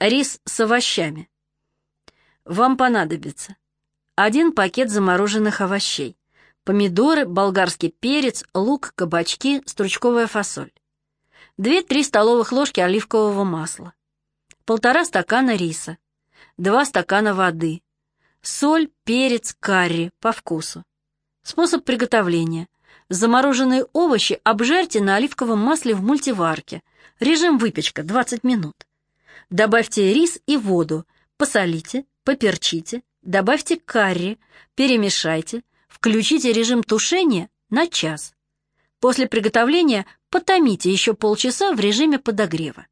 Рис с овощами. Вам понадобится один пакет замороженных овощей, помидоры, болгарский перец, лук, кабачки, стручковая фасоль, 2-3 столовых ложки оливкового масла, полтора стакана риса, 2 стакана воды, соль, перец, карри по вкусу. Способ приготовления. Замороженные овощи обжарьте на оливковом масле в мультиварке. Режим выпечка 20 минут. Добавьте рис и воду, посолите, поперчите, добавьте карри, перемешайте, включите режим тушения на час. После приготовления потомите еще полчаса в режиме подогрева.